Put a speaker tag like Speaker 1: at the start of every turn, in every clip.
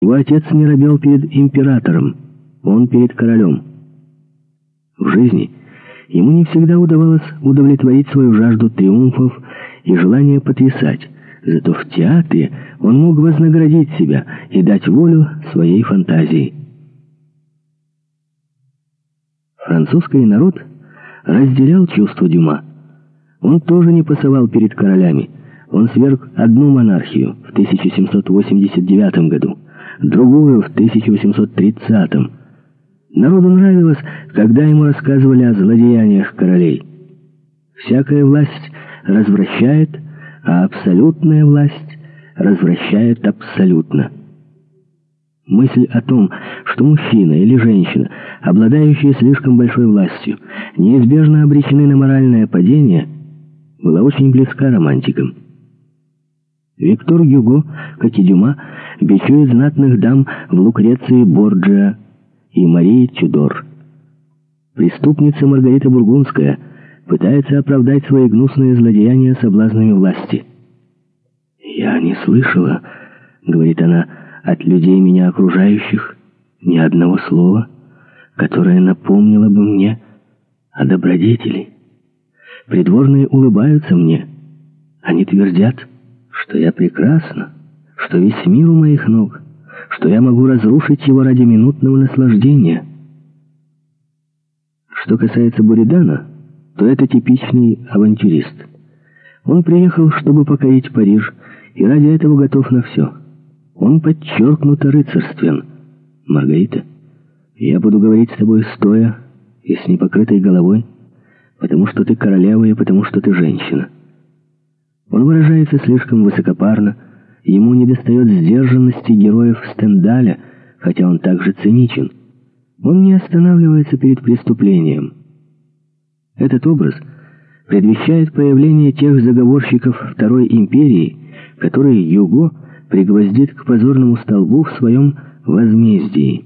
Speaker 1: Его отец не робел перед императором, он перед королем. В жизни ему не всегда удавалось удовлетворить свою жажду триумфов и желание потрясать, зато в театре он мог вознаградить себя и дать волю своей фантазии. Французский народ разделял чувство Дюма. Он тоже не пасовал перед королями. Он сверг одну монархию в 1789 году, другую в 1830 -м. Народу нравилось, когда ему рассказывали о злодеяниях королей. Всякая власть развращает, а абсолютная власть развращает абсолютно. Мысль о том, что мужчина или женщина, обладающие слишком большой властью, неизбежно обречены на моральное падение, была очень близка романтикам. Виктор Гюго, как и Дюма, бичует знатных дам в Лукреции Борджиа и Марии Тюдор. Преступница Маргарита Бургундская пытается оправдать свои гнусные злодеяния соблазнами власти. «Я не слышала», — говорит она, — от людей меня окружающих ни одного слова, которое напомнило бы мне о добродетели. Придворные улыбаются мне. Они твердят, что я прекрасна, что весь мир у моих ног, что я могу разрушить его ради минутного наслаждения. Что касается Буридана, то это типичный авантюрист. Он приехал, чтобы покорить Париж, и ради этого готов на все. Он подчеркнуто рыцарствен. Маргарита, я буду говорить с тобой стоя и с непокрытой головой, потому что ты королева и потому что ты женщина. Он выражается слишком высокопарно, ему недостает сдержанности героев Стендаля, хотя он также циничен. Он не останавливается перед преступлением. Этот образ предвещает появление тех заговорщиков Второй империи, которые Юго пригвоздит к позорному столбу в своем возмездии.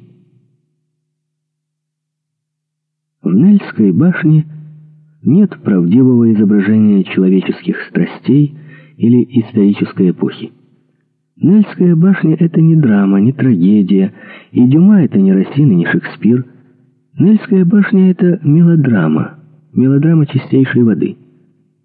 Speaker 1: В Нельской башне нет правдивого изображения человеческих страстей или исторической эпохи. Нельская башня — это не драма, не трагедия, и Дюма — это не Рассин не Шекспир. Нельская башня — это мелодрама, мелодрама чистейшей воды —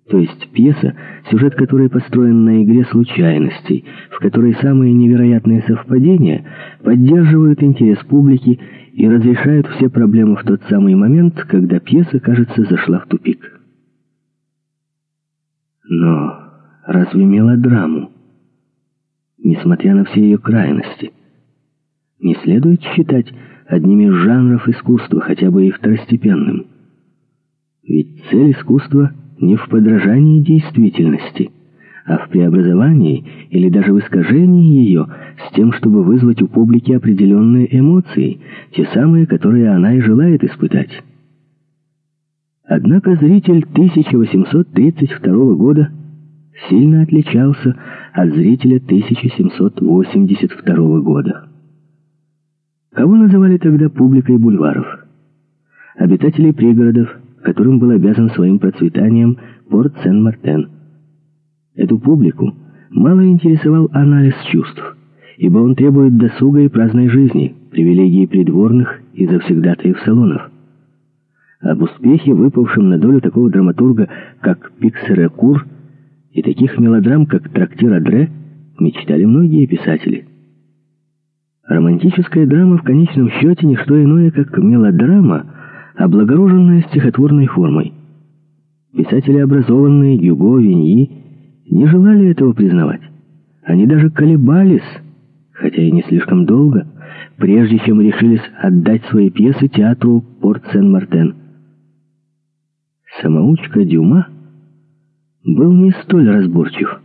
Speaker 1: то есть пьеса, сюжет которой построен на игре случайностей, в которой самые невероятные совпадения поддерживают интерес публики и разрешают все проблемы в тот самый момент, когда пьеса, кажется, зашла в тупик. Но разве мелодраму, несмотря на все ее крайности, не следует считать одним из жанров искусства, хотя бы и второстепенным? Ведь цель искусства — не в подражании действительности, а в преобразовании или даже в искажении ее с тем, чтобы вызвать у публики определенные эмоции, те самые, которые она и желает испытать. Однако зритель 1832 года сильно отличался от зрителя 1782 года. Кого называли тогда публикой бульваров? Обитателей пригородов, которым был обязан своим процветанием порт Сен-Мартен. Эту публику мало интересовал анализ чувств, ибо он требует досуга и праздной жизни, привилегии придворных и завсегдатаев салонов. Об успехе, выпавшем на долю такого драматурга, как Пиксере-Кур, и таких мелодрам, как «Трактир Адре», мечтали многие писатели. Романтическая драма в конечном счете не что иное, как мелодрама – облагороженная стихотворной формой. Писатели, образованные Гюго, Виньи, не желали этого признавать. Они даже колебались, хотя и не слишком долго, прежде чем решились отдать свои пьесы театру Порт-Сен-Мартен. Самоучка Дюма был не столь разборчив.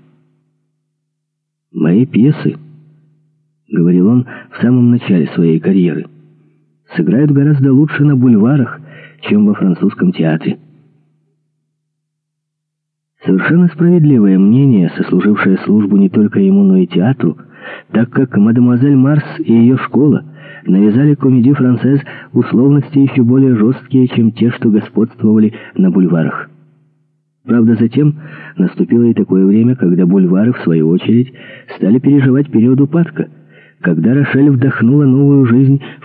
Speaker 1: «Мои пьесы», — говорил он в самом начале своей карьеры, — «сыграют гораздо лучше на бульварах, чем во французском театре. Совершенно справедливое мнение, сослужившее службу не только ему, но и театру, так как мадемуазель Марс и ее школа навязали комедию францез условности еще более жесткие, чем те, что господствовали на бульварах. Правда, затем наступило и такое время, когда бульвары, в свою очередь, стали переживать период упадка. когда Рошель вдохнула новую жизнь в